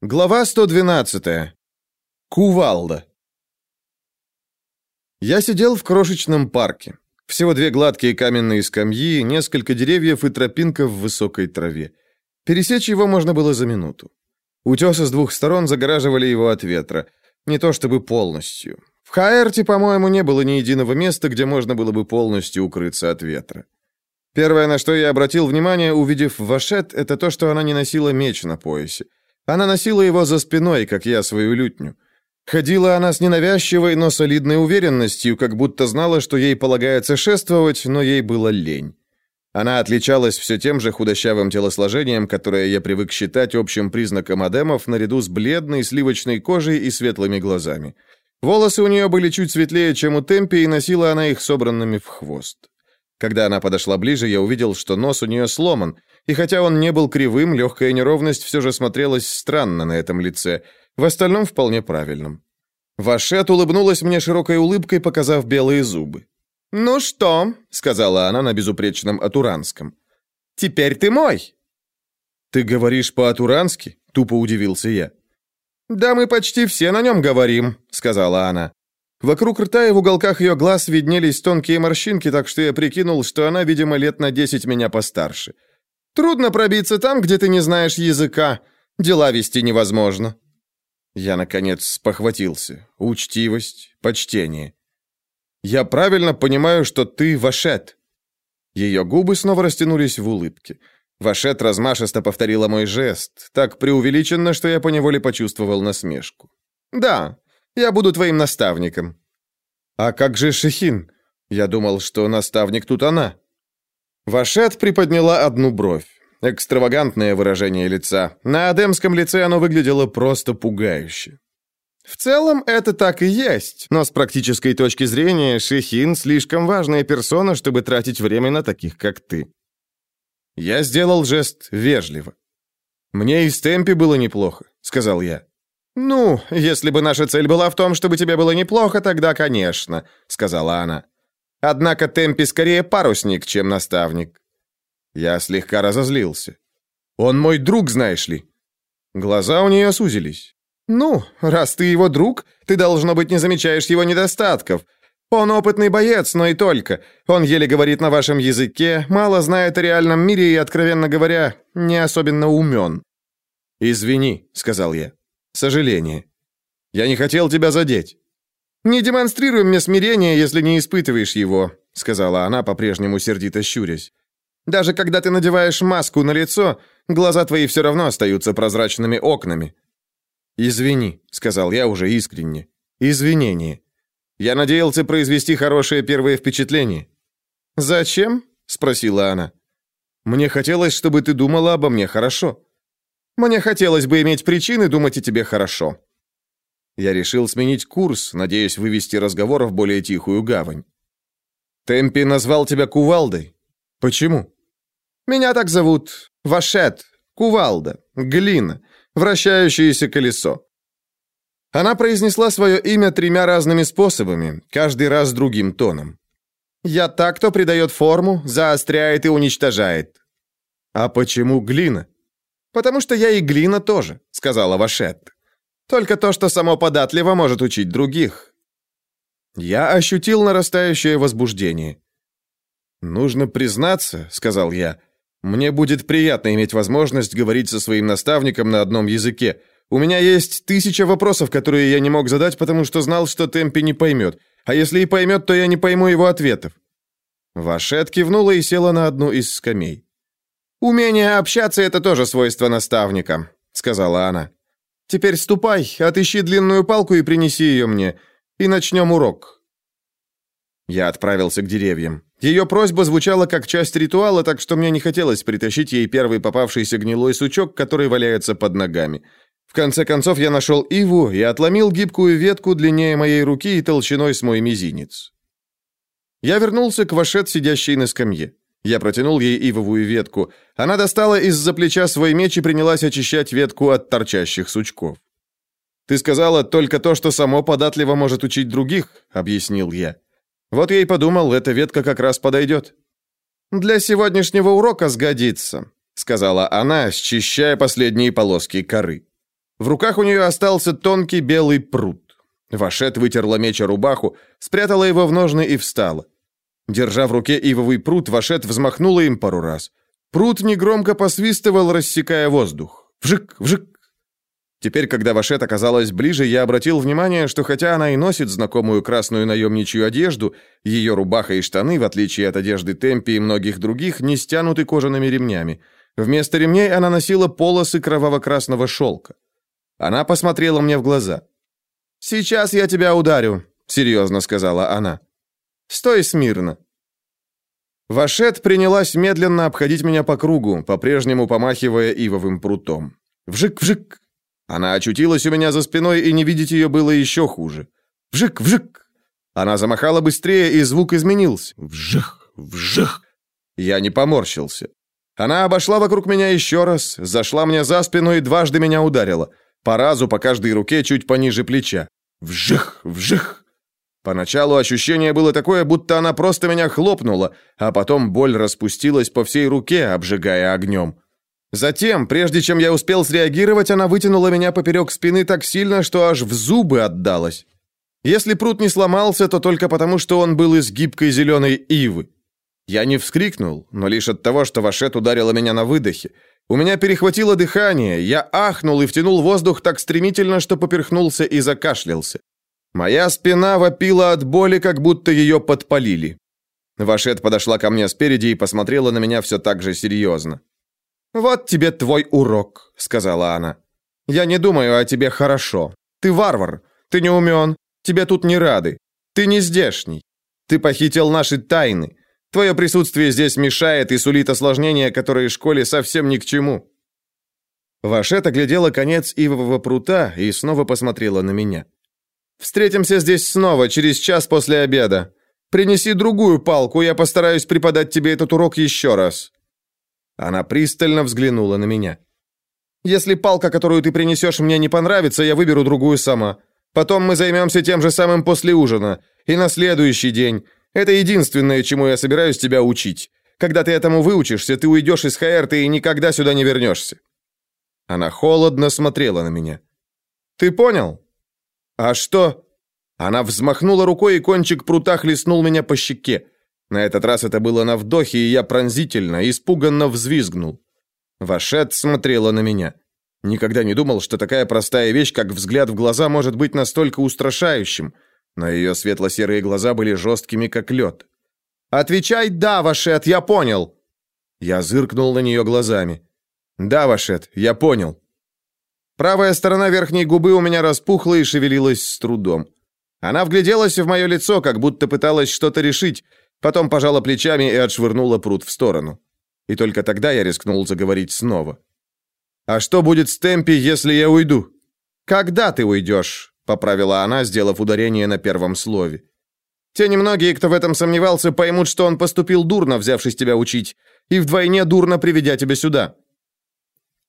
Глава 112. Кувалда. Я сидел в крошечном парке. Всего две гладкие каменные скамьи, несколько деревьев и тропинка в высокой траве. Пересечь его можно было за минуту. Утесы с двух сторон загораживали его от ветра. Не то чтобы полностью. В Хаэрте, по-моему, не было ни единого места, где можно было бы полностью укрыться от ветра. Первое, на что я обратил внимание, увидев Вашет, это то, что она не носила меч на поясе. Она носила его за спиной, как я свою лютню. Ходила она с ненавязчивой, но солидной уверенностью, как будто знала, что ей полагается шествовать, но ей было лень. Она отличалась все тем же худощавым телосложением, которое я привык считать общим признаком адемов, наряду с бледной сливочной кожей и светлыми глазами. Волосы у нее были чуть светлее, чем у Темпи, и носила она их собранными в хвост. Когда она подошла ближе, я увидел, что нос у нее сломан, и хотя он не был кривым, легкая неровность все же смотрелась странно на этом лице, в остальном вполне правильном. Вашет улыбнулась мне широкой улыбкой, показав белые зубы. «Ну что?» — сказала она на безупречном атуранском. «Теперь ты мой!» «Ты говоришь по-атурански?» — тупо удивился я. «Да мы почти все на нем говорим», — сказала она. Вокруг рта и в уголках ее глаз виднелись тонкие морщинки, так что я прикинул, что она, видимо, лет на десять меня постарше. Трудно пробиться там, где ты не знаешь языка. Дела вести невозможно. Я, наконец, спохватился. Учтивость, почтение. Я правильно понимаю, что ты Вашет?» Ее губы снова растянулись в улыбке. Вашет размашисто повторила мой жест, так преувеличенно, что я поневоле почувствовал насмешку. «Да, я буду твоим наставником». «А как же Шехин? Я думал, что наставник тут она». Вашет приподняла одну бровь. Экстравагантное выражение лица. На адемском лице оно выглядело просто пугающе. В целом это так и есть, но с практической точки зрения Шехин слишком важная персона, чтобы тратить время на таких, как ты. Я сделал жест вежливо. Мне и с темпе было неплохо, сказал я. Ну, если бы наша цель была в том, чтобы тебе было неплохо, тогда, конечно, сказала она. Однако Темпи скорее парусник, чем наставник. Я слегка разозлился. Он мой друг, знаешь ли. Глаза у нее сузились. Ну, раз ты его друг, ты должно быть не замечаешь его недостатков. Он опытный боец, но и только. Он еле говорит на вашем языке, мало знает о реальном мире и, откровенно говоря, не особенно умен. «Извини», — сказал я. «Сожаление. Я не хотел тебя задеть». «Не демонстрируй мне смирение, если не испытываешь его», — сказала она, по-прежнему сердито щурясь. «Даже когда ты надеваешь маску на лицо, глаза твои все равно остаются прозрачными окнами». «Извини», — сказал я уже искренне. «Извинение. Я надеялся произвести хорошее первое впечатление». «Зачем?» — спросила она. «Мне хотелось, чтобы ты думала обо мне хорошо». «Мне хотелось бы иметь причины думать о тебе хорошо», я решил сменить курс, надеясь вывести разговор в более тихую гавань. Темпи назвал тебя Кувалдой. Почему? Меня так зовут. Вашет. Кувалда. Глина. Вращающееся колесо. Она произнесла свое имя тремя разными способами, каждый раз другим тоном. «Я так, кто придает форму, заостряет и уничтожает». «А почему глина?» «Потому что я и глина тоже», — сказала Вашет. Только то, что само податливо, может учить других. Я ощутил нарастающее возбуждение. «Нужно признаться», — сказал я, — «мне будет приятно иметь возможность говорить со своим наставником на одном языке. У меня есть тысяча вопросов, которые я не мог задать, потому что знал, что Темпи не поймет. А если и поймет, то я не пойму его ответов». Вашет кивнула и села на одну из скамей. «Умение общаться — это тоже свойство наставника», — сказала она. Теперь ступай, отыщи длинную палку и принеси ее мне, и начнем урок». Я отправился к деревьям. Ее просьба звучала как часть ритуала, так что мне не хотелось притащить ей первый попавшийся гнилой сучок, который валяется под ногами. В конце концов я нашел иву и отломил гибкую ветку длиннее моей руки и толщиной с мой мизинец. Я вернулся к Вашет, сидящей на скамье. Я протянул ей ивовую ветку. Она достала из-за плеча свой меч и принялась очищать ветку от торчащих сучков. «Ты сказала только то, что само податливо может учить других», — объяснил я. «Вот я и подумал, эта ветка как раз подойдет». «Для сегодняшнего урока сгодится», — сказала она, счищая последние полоски коры. В руках у нее остался тонкий белый прут. Вашет вытерла меч о рубаху, спрятала его в ножны и встала. Держа в руке ивовый прут, Вашет взмахнула им пару раз. Прут негромко посвистывал, рассекая воздух. Вжик, вжик. Теперь, когда Вашет оказалась ближе, я обратил внимание, что хотя она и носит знакомую красную наемничью одежду, ее рубаха и штаны, в отличие от одежды Темпи и многих других, не стянуты кожаными ремнями. Вместо ремней она носила полосы кроваво-красного шелка. Она посмотрела мне в глаза. «Сейчас я тебя ударю», — серьезно сказала она. «Стой смирно». Вашет принялась медленно обходить меня по кругу, по-прежнему помахивая ивовым прутом. Вжик-вжик. Она очутилась у меня за спиной, и не видеть ее было еще хуже. Вжик-вжик. Она замахала быстрее, и звук изменился. Вжих, вжих. Я не поморщился. Она обошла вокруг меня еще раз, зашла мне за спину и дважды меня ударила. По разу по каждой руке чуть пониже плеча. Вжих, вжих. Поначалу ощущение было такое, будто она просто меня хлопнула, а потом боль распустилась по всей руке, обжигая огнем. Затем, прежде чем я успел среагировать, она вытянула меня поперек спины так сильно, что аж в зубы отдалась. Если пруд не сломался, то только потому, что он был из гибкой зеленой ивы. Я не вскрикнул, но лишь от того, что Вашет ударила меня на выдохе. У меня перехватило дыхание, я ахнул и втянул воздух так стремительно, что поперхнулся и закашлялся. Моя спина вопила от боли, как будто ее подпалили. Вашет подошла ко мне спереди и посмотрела на меня все так же серьезно. «Вот тебе твой урок», — сказала она. «Я не думаю о тебе хорошо. Ты варвар, ты не умен, тебе тут не рады, ты не здешний. Ты похитил наши тайны. Твое присутствие здесь мешает и сулит осложнения, которые школе совсем ни к чему». Вашет оглядела конец ивового прута и снова посмотрела на меня. «Встретимся здесь снова, через час после обеда. Принеси другую палку, я постараюсь преподать тебе этот урок еще раз». Она пристально взглянула на меня. «Если палка, которую ты принесешь, мне не понравится, я выберу другую сама. Потом мы займемся тем же самым после ужина. И на следующий день. Это единственное, чему я собираюсь тебя учить. Когда ты этому выучишься, ты уйдешь из Хаэрта и никогда сюда не вернешься». Она холодно смотрела на меня. «Ты понял?» «А что?» Она взмахнула рукой, и кончик прута хлестнул меня по щеке. На этот раз это было на вдохе, и я пронзительно, испуганно взвизгнул. Вашет смотрела на меня. Никогда не думал, что такая простая вещь, как взгляд в глаза, может быть настолько устрашающим, но ее светло-серые глаза были жесткими, как лед. «Отвечай «да», Вашет, я понял!» Я зыркнул на нее глазами. «Да, Вашет, я понял». Правая сторона верхней губы у меня распухла и шевелилась с трудом. Она вгляделась в мое лицо, как будто пыталась что-то решить, Потом пожала плечами и отшвырнула пруд в сторону. И только тогда я рискнул заговорить снова. «А что будет с Темпи, если я уйду?» «Когда ты уйдешь?» — поправила она, сделав ударение на первом слове. «Те немногие, кто в этом сомневался, поймут, что он поступил дурно, взявшись тебя учить, и вдвойне дурно приведя тебя сюда».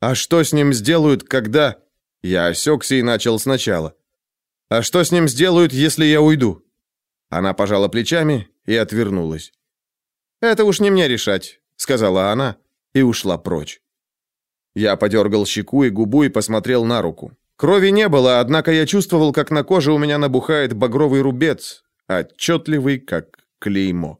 «А что с ним сделают, когда...» Я осекся и начал сначала. «А что с ним сделают, если я уйду?» Она пожала плечами и отвернулась. «Это уж не мне решать», — сказала она и ушла прочь. Я подергал щеку и губу и посмотрел на руку. Крови не было, однако я чувствовал, как на коже у меня набухает багровый рубец, отчетливый, как клеймо.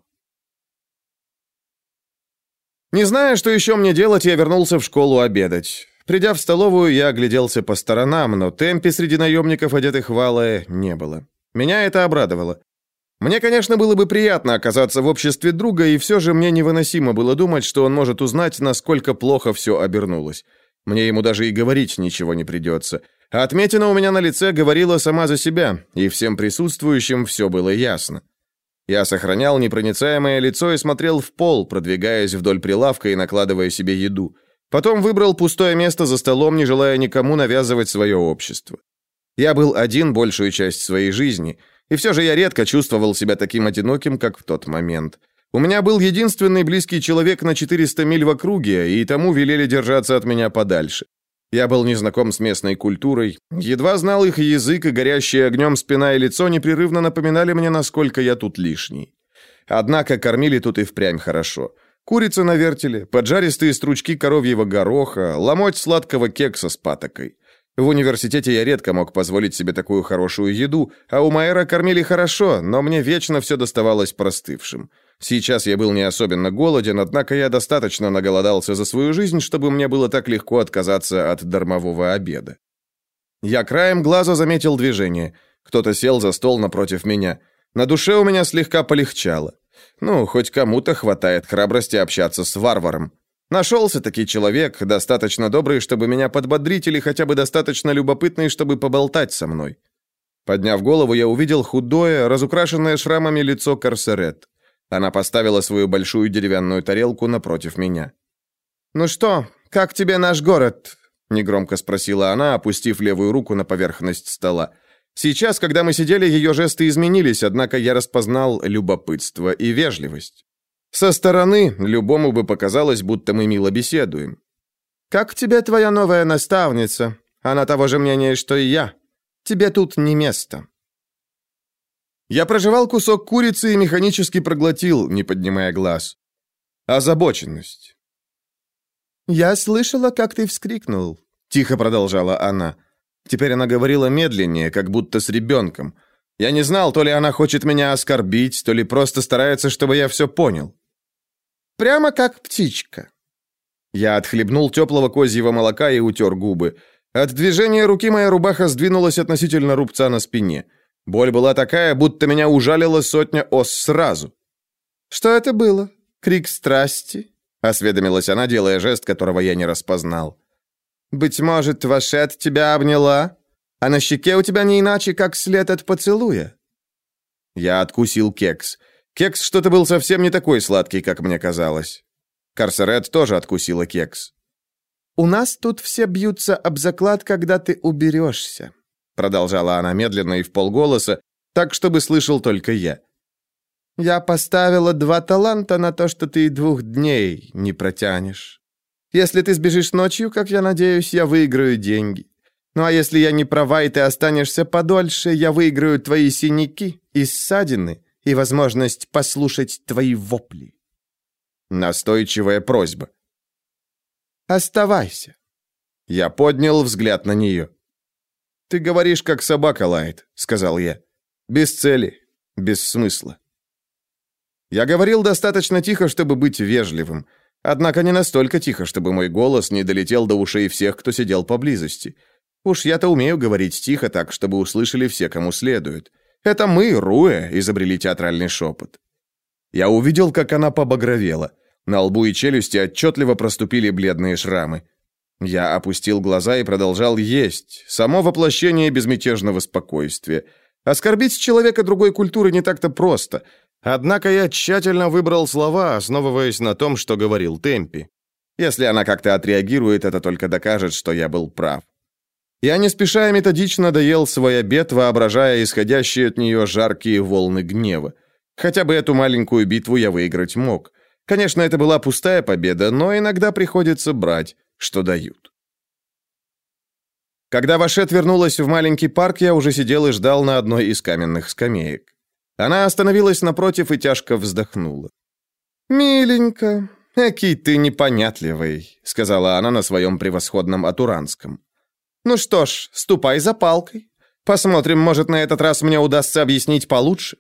Не зная, что еще мне делать, я вернулся в школу обедать. Придя в столовую, я огляделся по сторонам, но темпе среди наемников, одетых в алое, не было. Меня это обрадовало. Мне, конечно, было бы приятно оказаться в обществе друга, и все же мне невыносимо было думать, что он может узнать, насколько плохо все обернулось. Мне ему даже и говорить ничего не придется. А отметина у меня на лице говорила сама за себя, и всем присутствующим все было ясно. Я сохранял непроницаемое лицо и смотрел в пол, продвигаясь вдоль прилавка и накладывая себе еду. Потом выбрал пустое место за столом, не желая никому навязывать свое общество. Я был один большую часть своей жизни – и все же я редко чувствовал себя таким одиноким, как в тот момент. У меня был единственный близкий человек на 400 миль в округе, и тому велели держаться от меня подальше. Я был незнаком с местной культурой, едва знал их язык, и горящие огнем спина и лицо непрерывно напоминали мне, насколько я тут лишний. Однако кормили тут и впрямь хорошо. Курица на вертеле, поджаристые стручки коровьего гороха, ломоть сладкого кекса с патокой. В университете я редко мог позволить себе такую хорошую еду, а у Майера кормили хорошо, но мне вечно все доставалось простывшим. Сейчас я был не особенно голоден, однако я достаточно наголодался за свою жизнь, чтобы мне было так легко отказаться от дармового обеда. Я краем глаза заметил движение. Кто-то сел за стол напротив меня. На душе у меня слегка полегчало. Ну, хоть кому-то хватает храбрости общаться с варваром. Нашелся таки человек, достаточно добрый, чтобы меня подбодрить, или хотя бы достаточно любопытный, чтобы поболтать со мной. Подняв голову, я увидел худое, разукрашенное шрамами лицо Корсерет. Она поставила свою большую деревянную тарелку напротив меня. «Ну что, как тебе наш город?» — негромко спросила она, опустив левую руку на поверхность стола. Сейчас, когда мы сидели, ее жесты изменились, однако я распознал любопытство и вежливость. Со стороны любому бы показалось, будто мы мило беседуем. «Как тебе твоя новая наставница? Она того же мнения, что и я. Тебе тут не место». Я прожевал кусок курицы и механически проглотил, не поднимая глаз. Озабоченность. «Я слышала, как ты вскрикнул», — тихо продолжала она. Теперь она говорила медленнее, как будто с ребенком. Я не знал, то ли она хочет меня оскорбить, то ли просто старается, чтобы я все понял. Прямо как птичка. Я отхлебнул теплого козьего молока и утер губы. От движения руки моя рубаха сдвинулась относительно рубца на спине. Боль была такая, будто меня ужалила сотня ос сразу. «Что это было? Крик страсти?» — осведомилась она, делая жест, которого я не распознал. «Быть может, Вашет тебя обняла? А на щеке у тебя не иначе, как след от поцелуя?» Я откусил кекс. Кекс что-то был совсем не такой сладкий, как мне казалось. Карсерет тоже откусила кекс. «У нас тут все бьются об заклад, когда ты уберешься», продолжала она медленно и в полголоса, так, чтобы слышал только я. «Я поставила два таланта на то, что ты двух дней не протянешь. Если ты сбежишь ночью, как я надеюсь, я выиграю деньги. Ну а если я не права, и ты останешься подольше, я выиграю твои синяки и ссадины, и возможность послушать твои вопли. Настойчивая просьба. Оставайся. Я поднял взгляд на нее. Ты говоришь, как собака лает, сказал я. Без цели, без смысла. Я говорил достаточно тихо, чтобы быть вежливым, однако не настолько тихо, чтобы мой голос не долетел до ушей всех, кто сидел поблизости. Уж я-то умею говорить тихо так, чтобы услышали все, кому следует. Это мы, Руэ, изобрели театральный шепот. Я увидел, как она побагровела. На лбу и челюсти отчетливо проступили бледные шрамы. Я опустил глаза и продолжал есть. Само воплощение безмятежного спокойствия. Оскорбить человека другой культуры не так-то просто. Однако я тщательно выбрал слова, основываясь на том, что говорил Темпи. Если она как-то отреагирует, это только докажет, что я был прав. Я не спеша и методично доел свой обед, воображая исходящие от нее жаркие волны гнева. Хотя бы эту маленькую битву я выиграть мог. Конечно, это была пустая победа, но иногда приходится брать, что дают. Когда Вашет вернулась в маленький парк, я уже сидел и ждал на одной из каменных скамеек. Она остановилась напротив и тяжко вздохнула. «Миленько, экий ты непонятливый», — сказала она на своем превосходном атуранском. Ну что ж, ступай за палкой. Посмотрим, может, на этот раз мне удастся объяснить получше.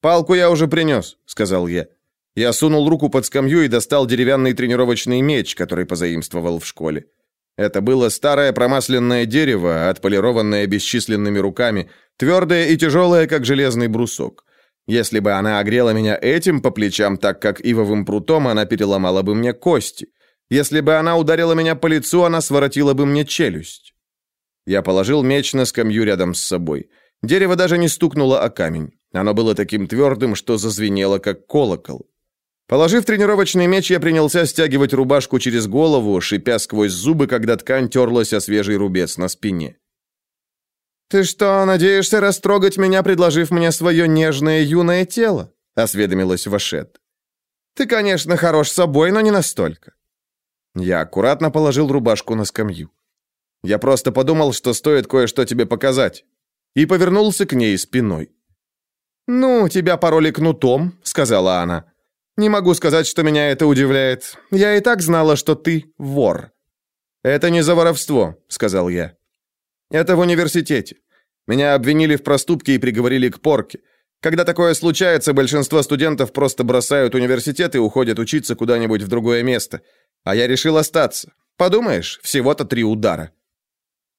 Палку я уже принес», — сказал я. Я сунул руку под скамью и достал деревянный тренировочный меч, который позаимствовал в школе. Это было старое промасленное дерево, отполированное бесчисленными руками, твердое и тяжелое, как железный брусок. Если бы она огрела меня этим по плечам, так как ивовым прутом, она переломала бы мне кости. Если бы она ударила меня по лицу, она своротила бы мне челюсть. Я положил меч на скамью рядом с собой. Дерево даже не стукнуло о камень. Оно было таким твердым, что зазвенело, как колокол. Положив тренировочный меч, я принялся стягивать рубашку через голову, шипя сквозь зубы, когда ткань терлась о свежий рубец на спине. «Ты что, надеешься растрогать меня, предложив мне свое нежное юное тело?» — осведомилась Вашет. «Ты, конечно, хорош собой, но не настолько». Я аккуратно положил рубашку на скамью. Я просто подумал, что стоит кое-что тебе показать. И повернулся к ней спиной. «Ну, тебя пороли кнутом», — сказала она. «Не могу сказать, что меня это удивляет. Я и так знала, что ты вор». «Это не за воровство», — сказал я. Это в университете. Меня обвинили в проступке и приговорили к порке. Когда такое случается, большинство студентов просто бросают университет и уходят учиться куда-нибудь в другое место. А я решил остаться. Подумаешь, всего-то три удара.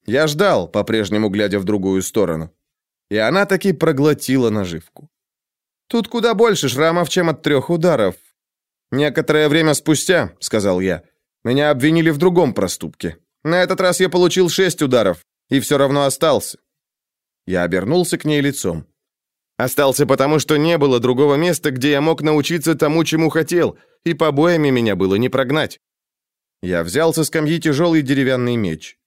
Я ждал, по-прежнему глядя в другую сторону. И она таки проглотила наживку. Тут куда больше шрамов, чем от трех ударов. Некоторое время спустя, сказал я, меня обвинили в другом проступке. На этот раз я получил шесть ударов и все равно остался. Я обернулся к ней лицом. Остался потому, что не было другого места, где я мог научиться тому, чему хотел, и побоями меня было не прогнать. Я взял со скамьи тяжелый деревянный меч.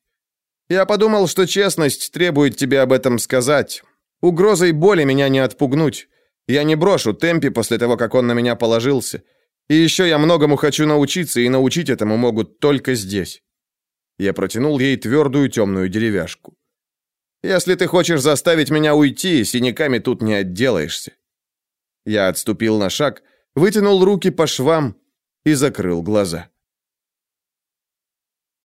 Я подумал, что честность требует тебе об этом сказать. Угрозой боли меня не отпугнуть. Я не брошу темпи после того, как он на меня положился. И еще я многому хочу научиться, и научить этому могут только здесь. Я протянул ей твердую темную деревяшку. Если ты хочешь заставить меня уйти, синяками тут не отделаешься. Я отступил на шаг, вытянул руки по швам и закрыл глаза.